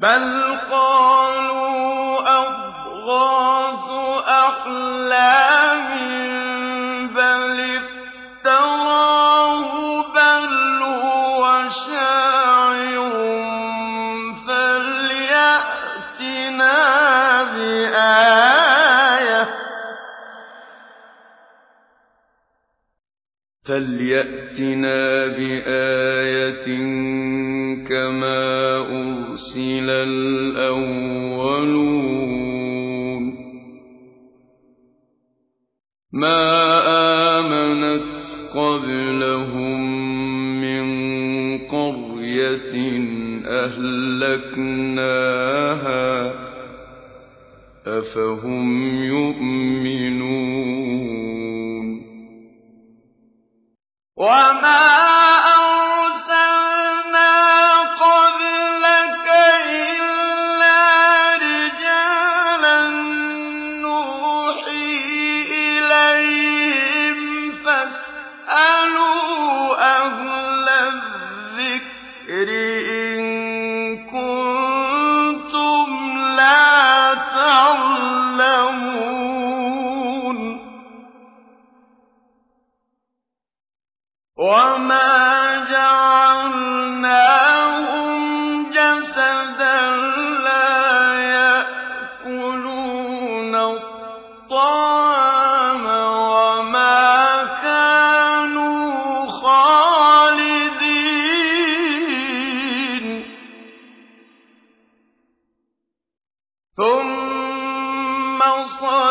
بَلْ قَالُوا أَضْغَاثُ أَحْلَامٍ بَلِ افْتَرَاهُ بَلْ هُوَ شَاعِرٌ فَلْيَأْتِنَا بِآيَةٍ أُرْسِلَ الْأَوَّلُونَ. مَا آمَنَتْ قَبْلَهُم مِّن قَرْيَةٍ أَهْلَكْنَاهَا ۖ أَفَهُمْ يُؤْمِنُونَ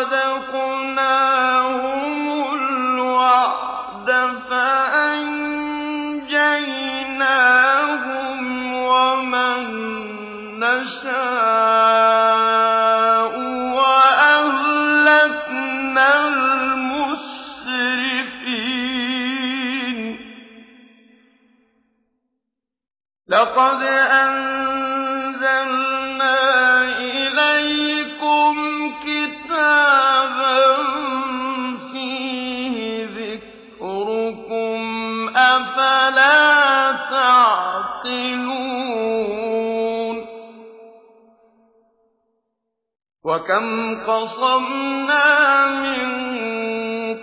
صَدَقْنَاهُمُ الْوَعْدَ فَأَنجَيْنَاهُمْ وَمَن نَّشَاءُ وَأَهْلَكْنَا الْمُسْرِفِينَ. تَعْقِلُونَ وَكَمْ قَصَمْنَا مِن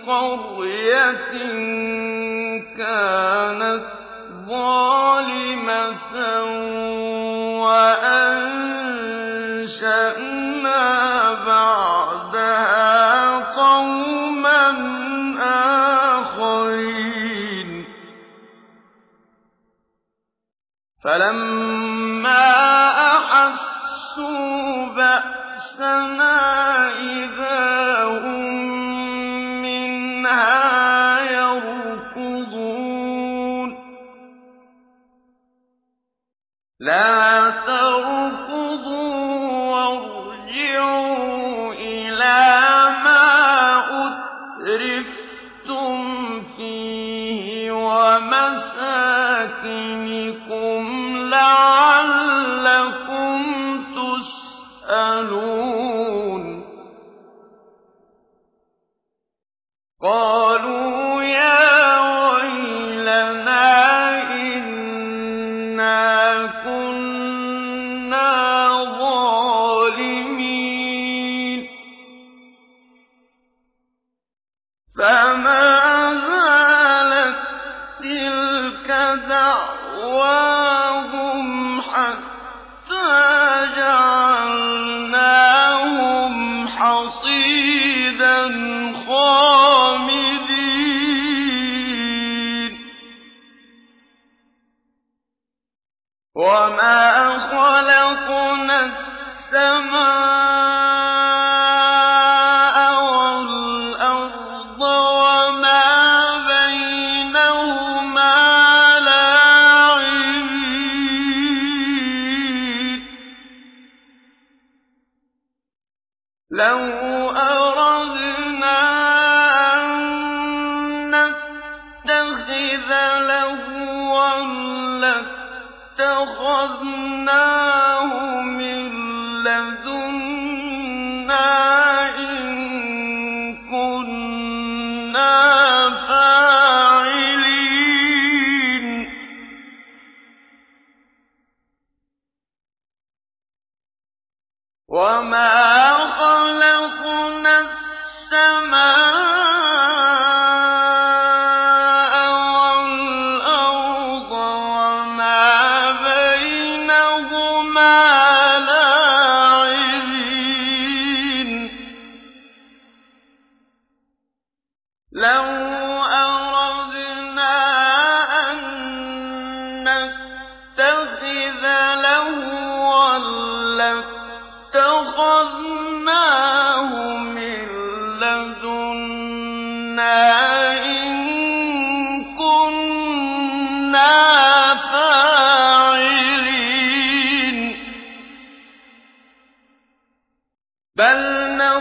قَرْيَةٍ كَانَتْ ظَالِمَةً وَأَنشَأْنَا بَعْدَهَا قَوْمًا فَلَمَّا أَحَسُّوا بَأْسَنَا إِذَا هُم مِّنْهَا يَرْكُضُونَ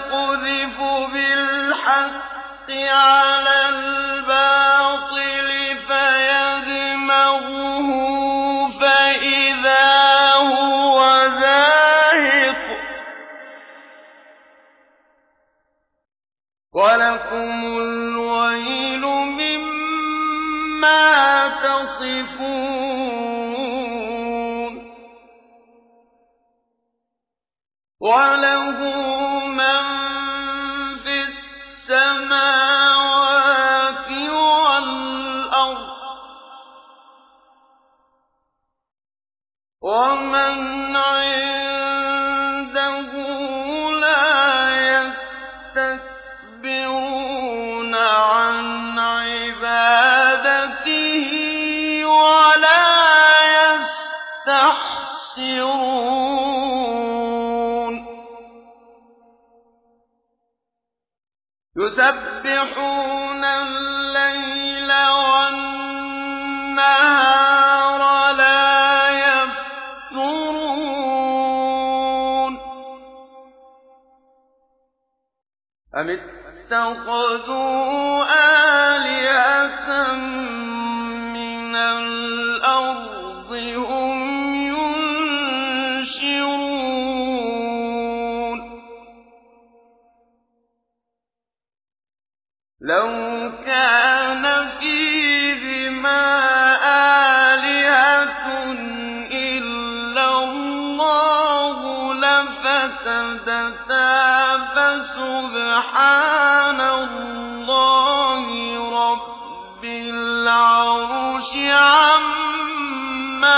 يَقْذِفُ بِالْحَقِّ عَلَى الْبَاطِلِ فَيَدْمَغُهُ فَإِذَا هُوَ زَاهِقٌ ۚ وَلَكُمُ الْوَيْلُ مِمَّا تَصِفُونَ. اتَّخَذُوا آلِهَةً مِّنَ الْأَرْضِ هُمْ يُنشِرُونَ. عَمَّا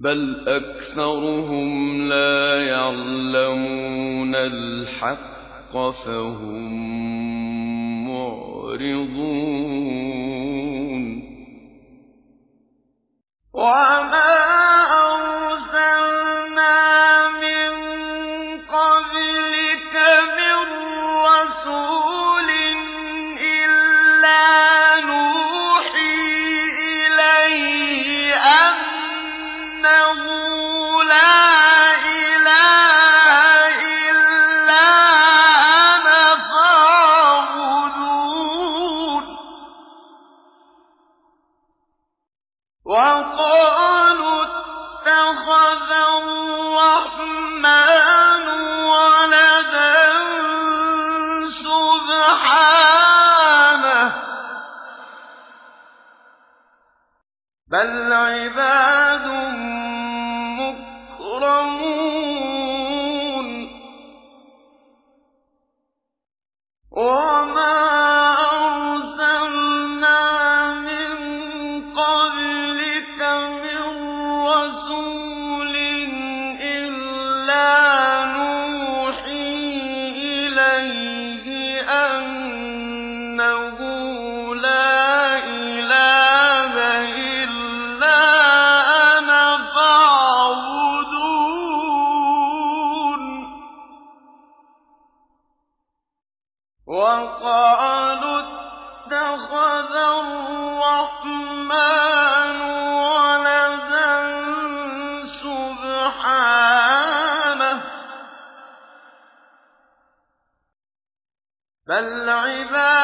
بَلْ أَكْثَرُهُمْ لَا يَعْلَمُونَ الْحَقَّ فَهُم مُّعْرِضُونَ بَلْ عِبَادٌ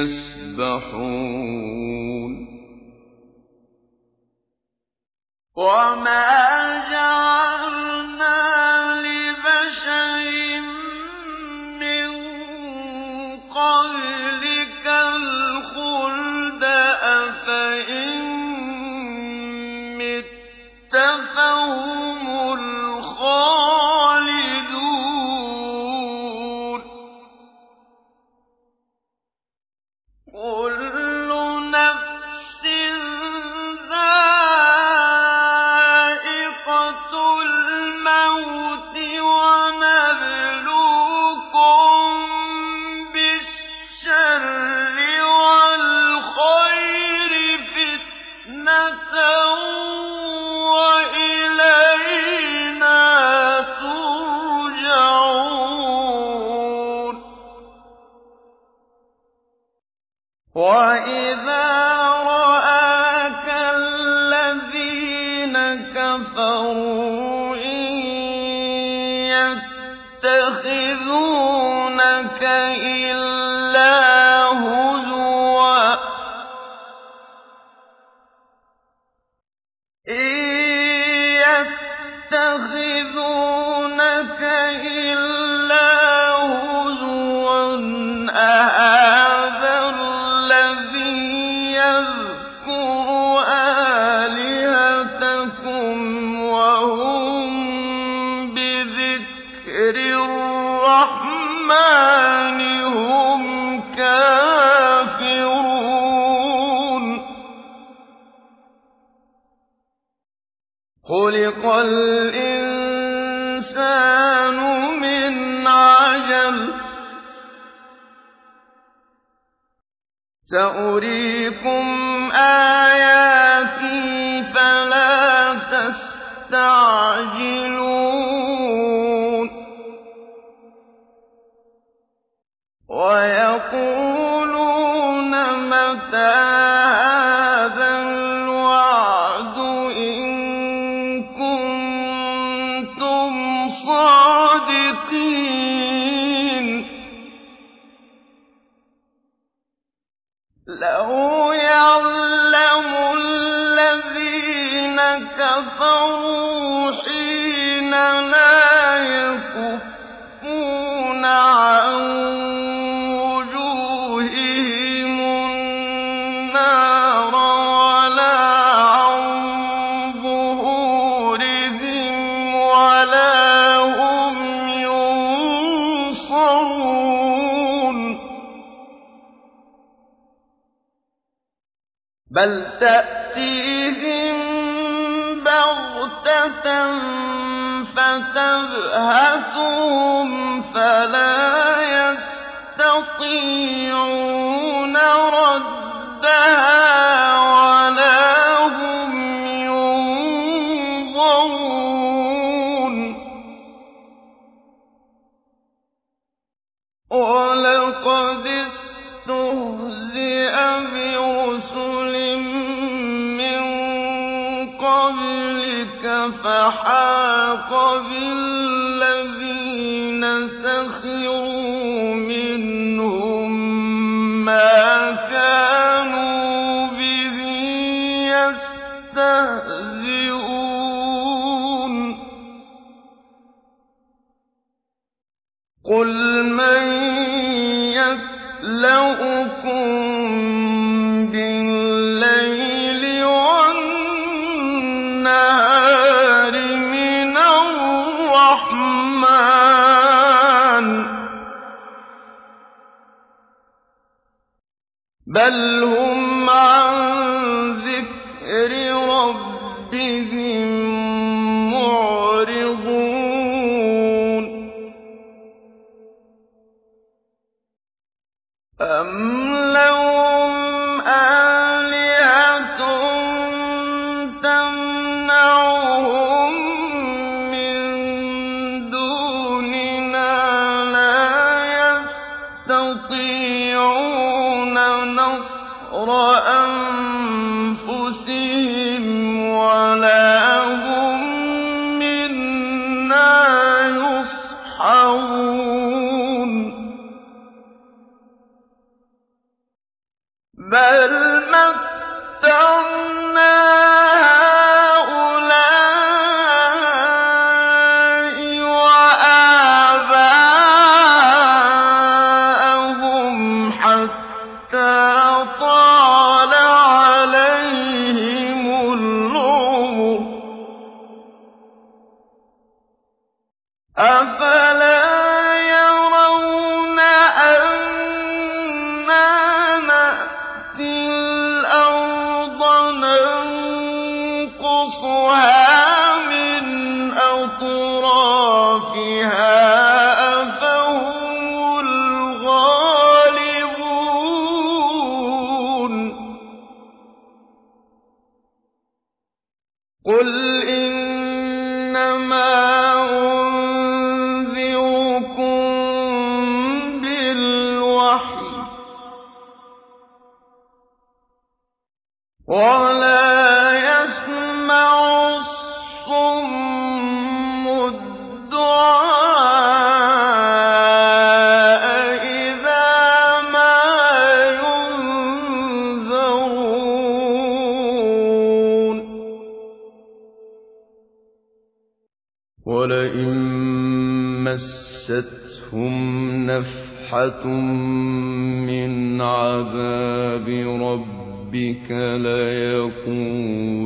يَسْبَحُونَ. خلق الإنسان من عجل. سأريكم آياتي فلا تستعجل بَلْ تَأْتِيهِم بَغْتَةً فَتَبْهَتُهُمْ فَلَا يَسْتَطِيعُونَ رد وَحَاقَ بِالَّذِينَ سَخِرُوا بَلْ هُمْ نَفْحَةٌ مِّنْ عَذَابِ رَبِّكَ لَيَقُولُنَّ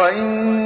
وَإِن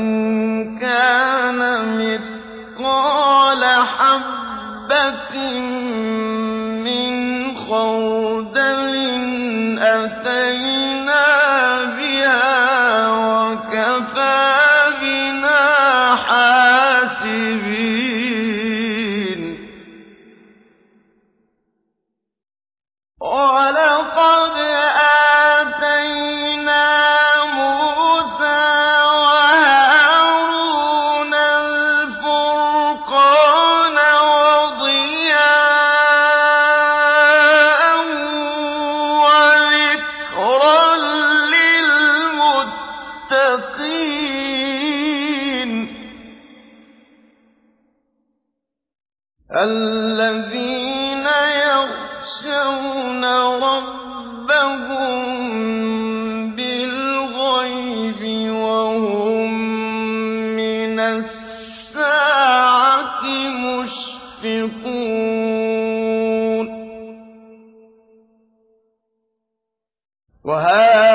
وهذا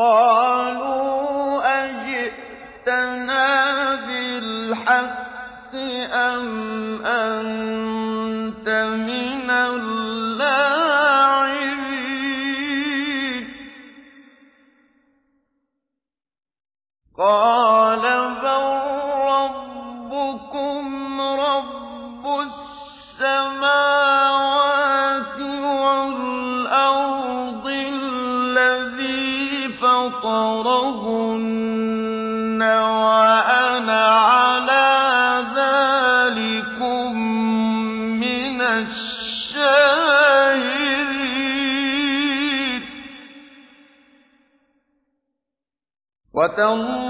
قَالُوا وَتَاللَّهِ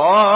قَالُوا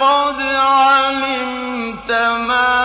قد عَلِمْتَ مَا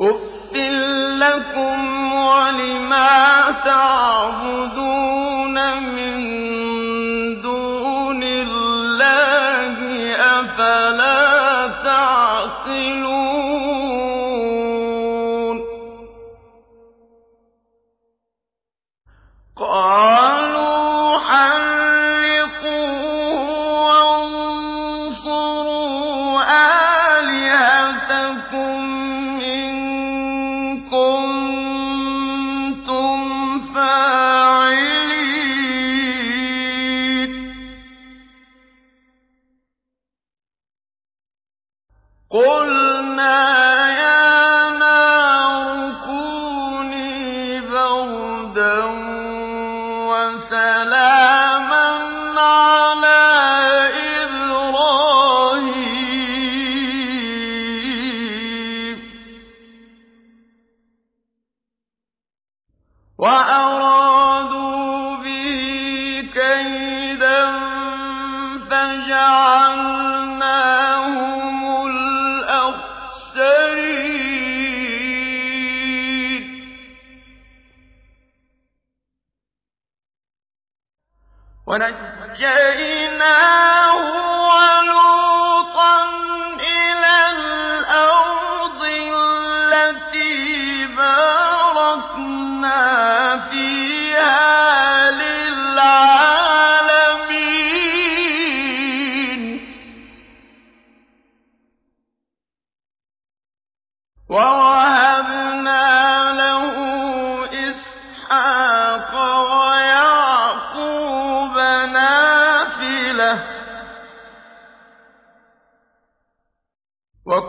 أفل لكم ولما تعبدون وَلُوطًا إِلَى الْأَرْضِ الَّتِي بَارَكْنَا فِيهَا لِلْعَالَمِينَ وَوَهَبْنَا لَهُ إِسْحَاقَ وَيَعْقُوبَ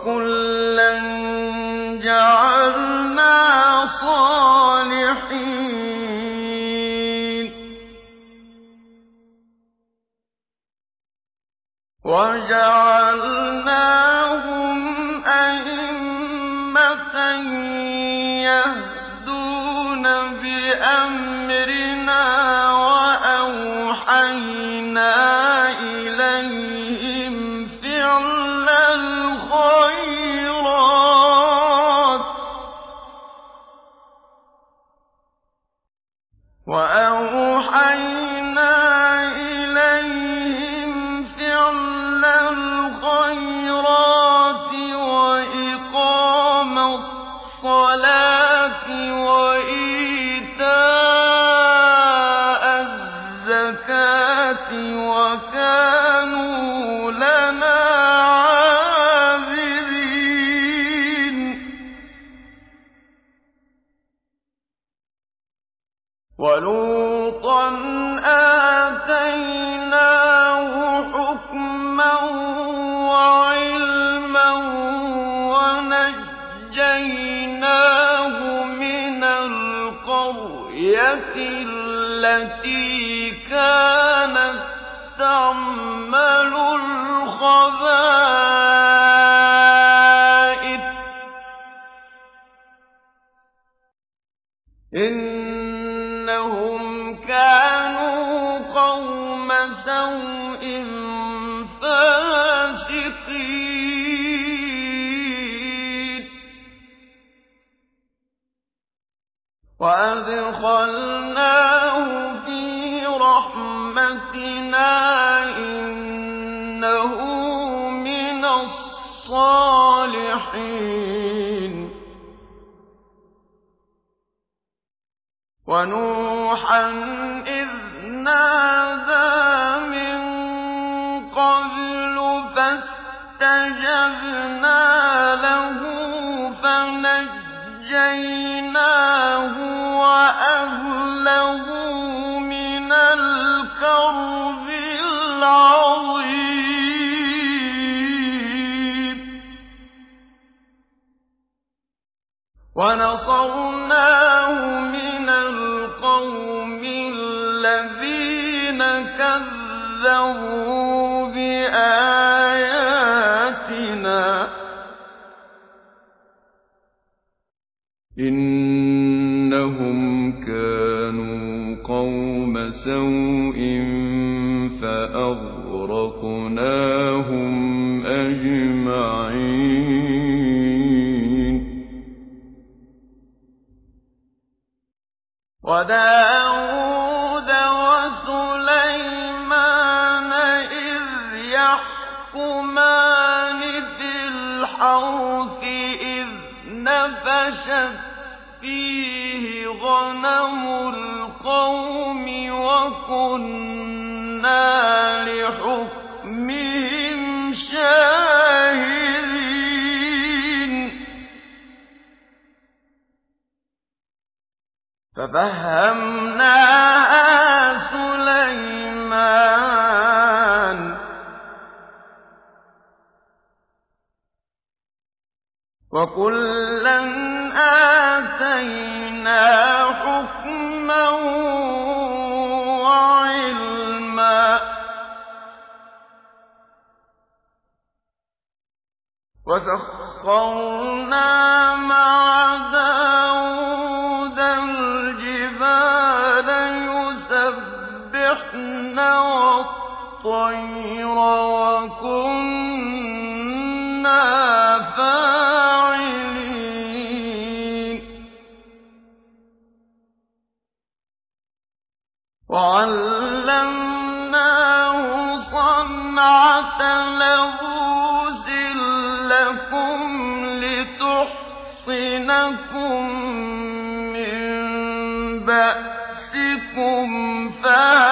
وكل وَأَدْخَلْنَاهُ فِي رَحْمَتِنَا ۖ إِنَّهُ مِنَ الصَّالِحِينَ. وَنُوحًا إِذْ نَادَىٰ مِن قَبْلُ فَاسْتَجَبْنَا لَهُ فَنَجَّيْنَاهُ وَنَصَرْنَاهُ مِنَ الْقَوْمِ الَّذِينَ كَذَّبُوا بِآيَاتِنَا ۚ. إِنَّهُمْ كَانُوا قَوْمَ سَوْءٍ فَأَغْرَقْنَاهُمْ وَدَاوُودَ وَسُلَيْمَانَ إِذْ يَحْكُمَانِ فِي الْحَرْثِ إِذْ نَفَشَتْ فِيهِ غَنَمُ الْقَوْمِ وَكُنَّا لِحُكْمِهِمْ شَاهِدِينَ. فَفَهَّمْنَاهَا سُلَيْمَانَ ۚ وَكُلًّا آتَيْنَا حُكْمًا وَعِلْمًا ۚ وَسَخَّرْنَا مَعَ دَاوُودَ وَالطَّيْرَ ۚ وَكُنَّا فَاعِلِينَ. وَعَلَّمْنَاهُ صَنْعَةَ لَّكُمْ لِتُحْصِنَكُم مِّن بَأْسِكُمْ ۖ فَهَلْ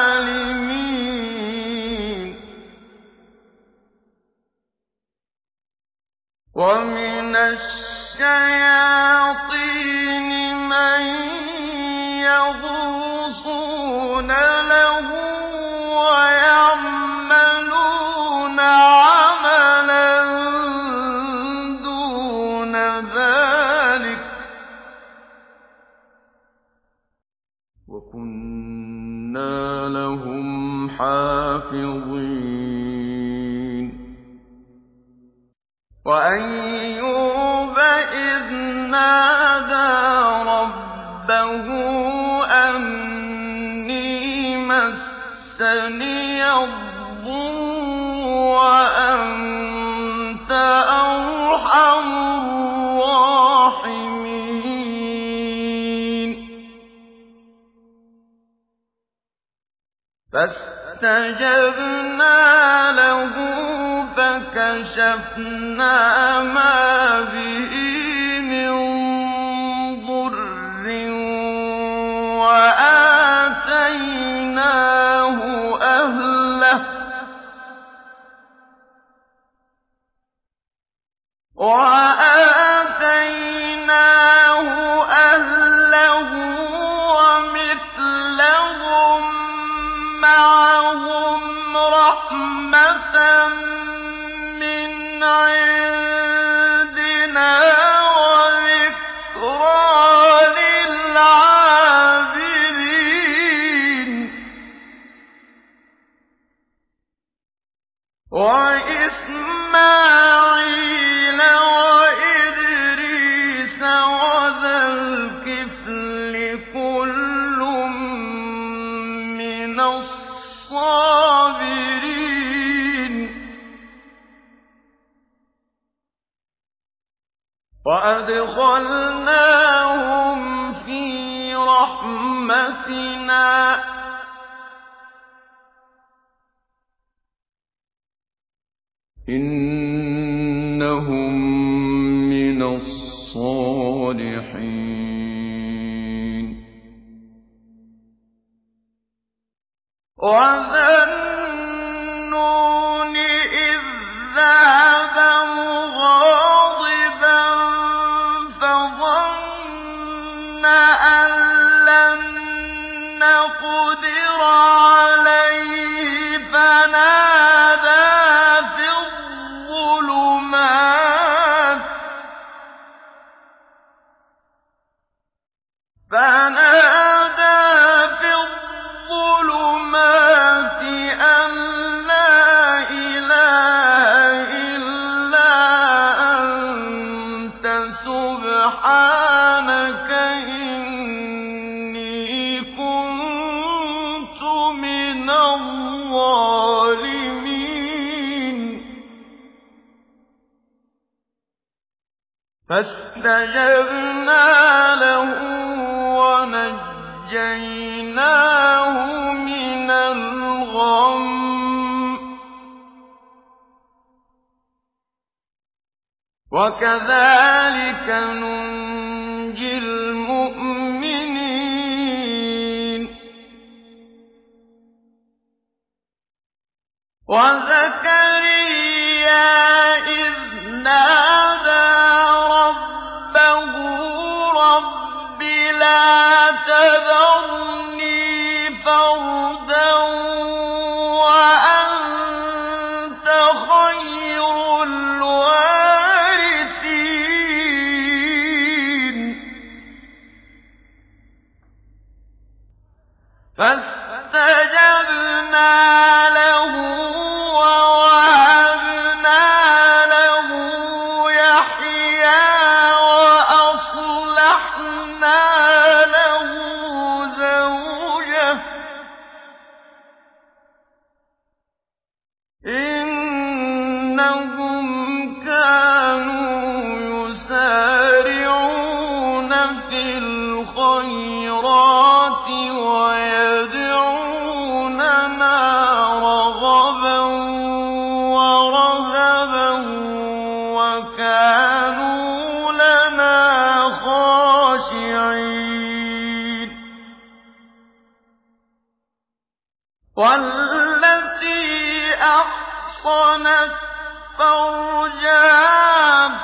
وَمِنَ الشَّيَاطِينِ فَاسْتَجَبْنَا لَهُ فَكَشَفْنَا مَا بِهِ مِن ضُرٍّ وَآتَيْنَاهُ أَهْلَهُ وَأَزْوَاجَهُم وَأَدْخَلْنَاهُمْ فِي رَحْمَتِنَا ۖ. إِنَّهُم مِّنَ الصَّالِحِينَ. فاستجبنا له ونجيناه من الغم. وكذلك ننجي المؤمنين. وزكريا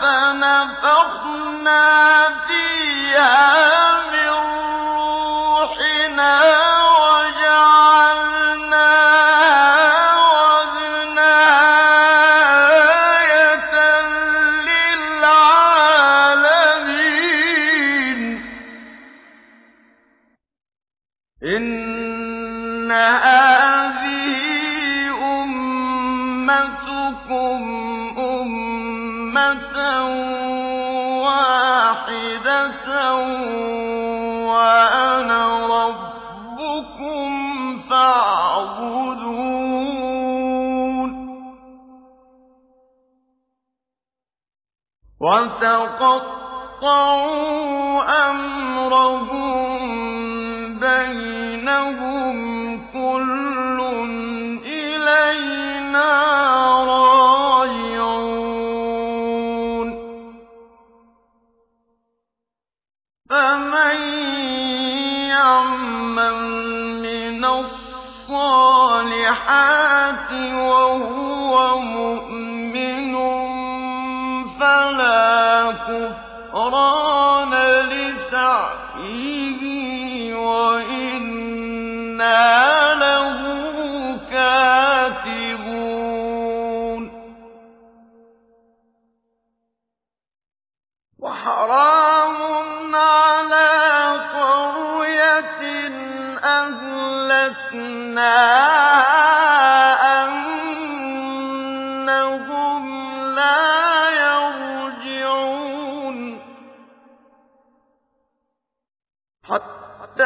فَنَفَخْنَا فِيهَا مِن رُّوحِنَا وَجَعَلْنَاهَا وَابْنَهَا آيَةً لِّلْعَالَمِينَ. إِنَّ هَٰذِهِ أُمَّتُكُمْ أُمَّةً وَاحِدَةً وَأَنَا رَبُّكُمْ فَاعْبُدُونِ وَتَقَطَّعُوا أَمْرَهُم بَيْنَهُمْ ۖ كُلٌّ إِلَيْنَا الصَّالِحَاتِ وَهُوَ مُؤْمِنٌ فَلَا كُفْرَانَ لِسَعْيِهِ وَإِنَّا لَهُ كَاتِبُونَ وَحَرَامٌ عَلَىٰ قَرْيَةٍ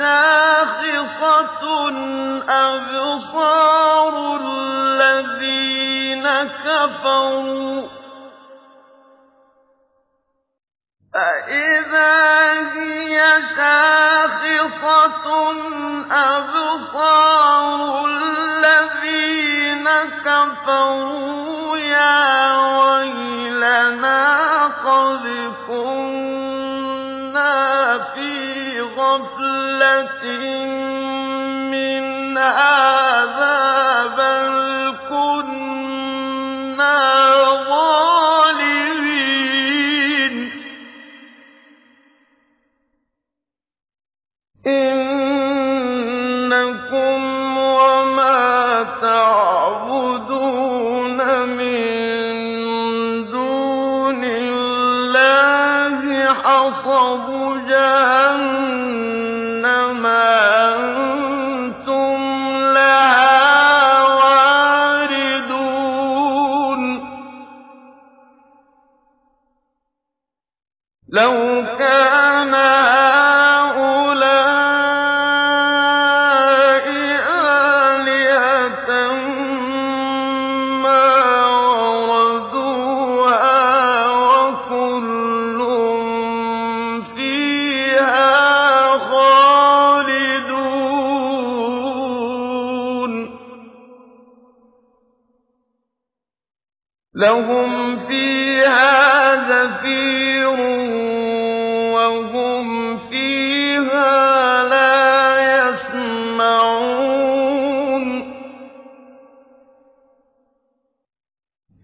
يَنسِلُونَ وَاقْتَرَبَ الْوَعْدُ الْحَقُّ فَإِذَا هِيَ شَاخِصَةٌ أَبْصَارُ الَّذِينَ كَفَرُوا يَا وَيْلَنَا قَدْ كُنَّا غَفْلَةٍ مِّنْ هَٰذَا بَلْ كُنَّا ظَالِمِينَ. لَوْ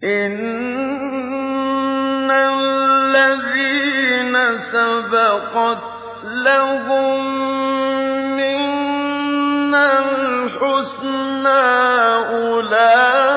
إِنَّ الَّذِينَ سَبَقَتْ لَهُم مِّنَّا الْحُسْنَىٰ أُولَٰئِكَ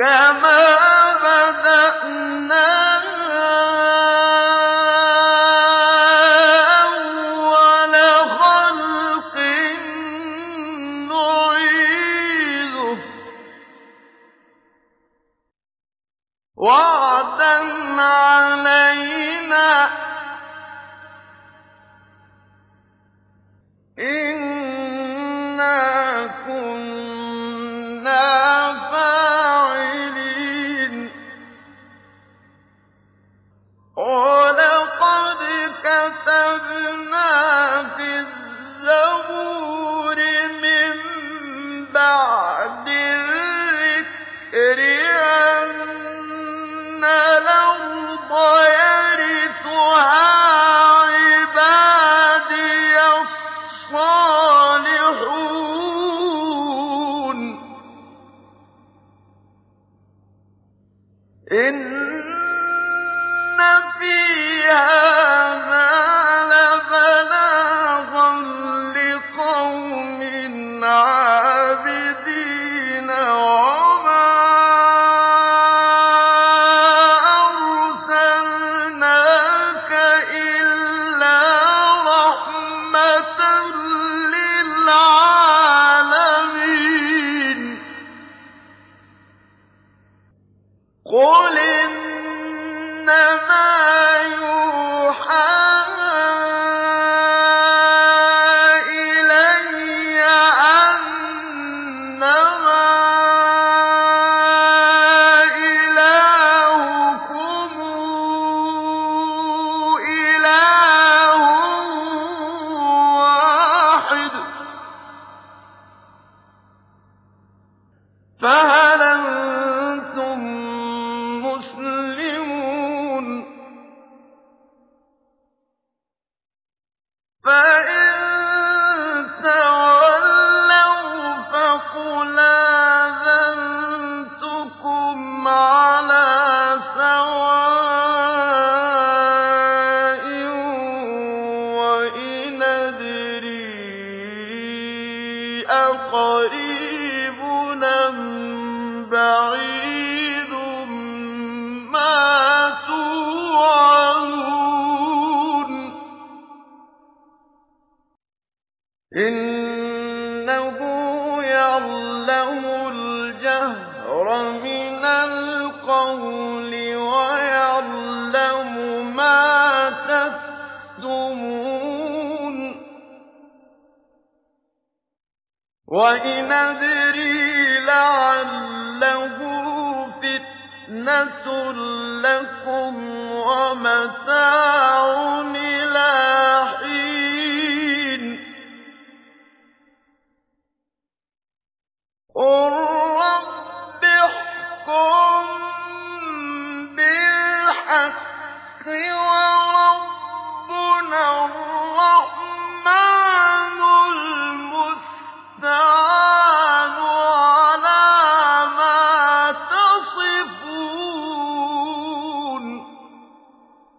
بَعْدِ الذِّكْرِ